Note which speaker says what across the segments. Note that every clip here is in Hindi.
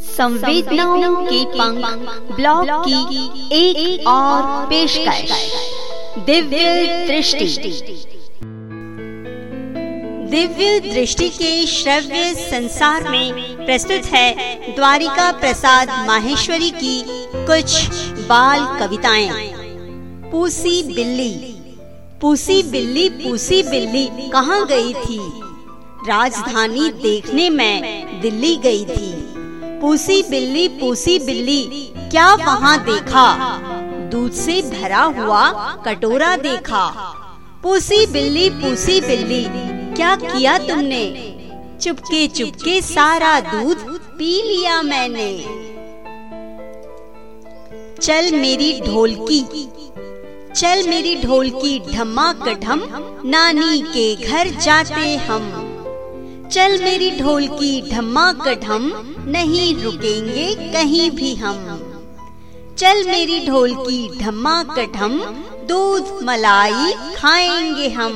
Speaker 1: संवेदनाओं के पंख ब्लॉग की एक एक और पेशकश। दिव्य दृष्टि। दिव्य दृष्टि के श्रव्य संसार में प्रस्तुत है द्वारिका प्रसाद माहेश्वरी की कुछ बाल कविताएँ। पूसी बिल्ली। पूसी बिल्ली पूसी बिल्ली कहाँ गई थी? राजधानी देखने में दिल्ली गई थी। पूसी बिल्ली पूसी बिल्ली, क्या वहाँ देखा? दूध से भरा हुआ कटोरा देखा। पूसी बिल्ली पूसी बिल्ली, क्या किया तुमने? चुपके चुपके सारा दूध पी लिया मैंने। चल मेरी ढोलकी, चल मेरी ढोलकी ढमा कढ़म नानी के घर जाते हम। चल मेरी ढोल की ढम्मा कढ़म नहीं रुकेंगे कहीं भी हम। चल मेरी ढोल की ढम्मा कढ़म दूध मलाई खाएँगे हम।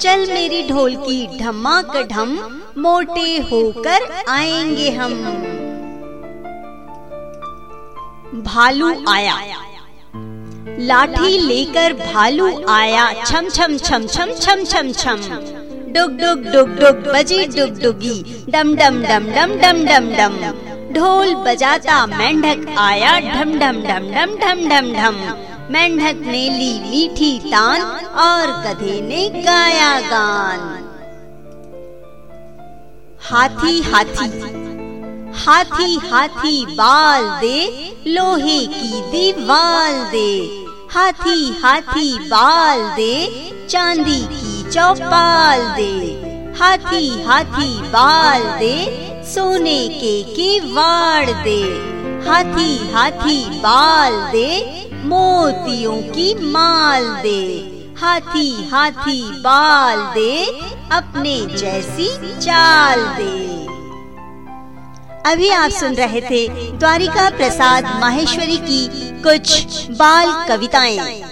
Speaker 1: चल मेरी ढोल की ढम्मा कढ़म मोटे होकर आएँगे हम। भालू आया। लाठी लेकर भालू आया छम छम छम छम छम छम, छम। डुग डुग डुग डुग बजी डुग डुगी। डम डम डम डम डम डम डम। ढोल बजाता मेंढक आया ढम ढम ढम ढम ढम ढम ढम। मेंढक ने ली मीठी तान और गधे ने गाया गान। हाथी हाथी। हाथी हाथी बाल दे, लोहे की दीवाल दे। हाथी हाथी बाल दे, चांदी चौपाल दे। हाथी हाथी बाल दे। सोने के के वाड़ दे। हाथी हाथी बाल दे। मोतियों की माल दे। हाथी हाथी बाल दे। अपने जैसी चाल दे। अभी आप सुन रहे थे द्वारिका प्रसाद माहेश्वरी की कुछ बाल कविताएँ।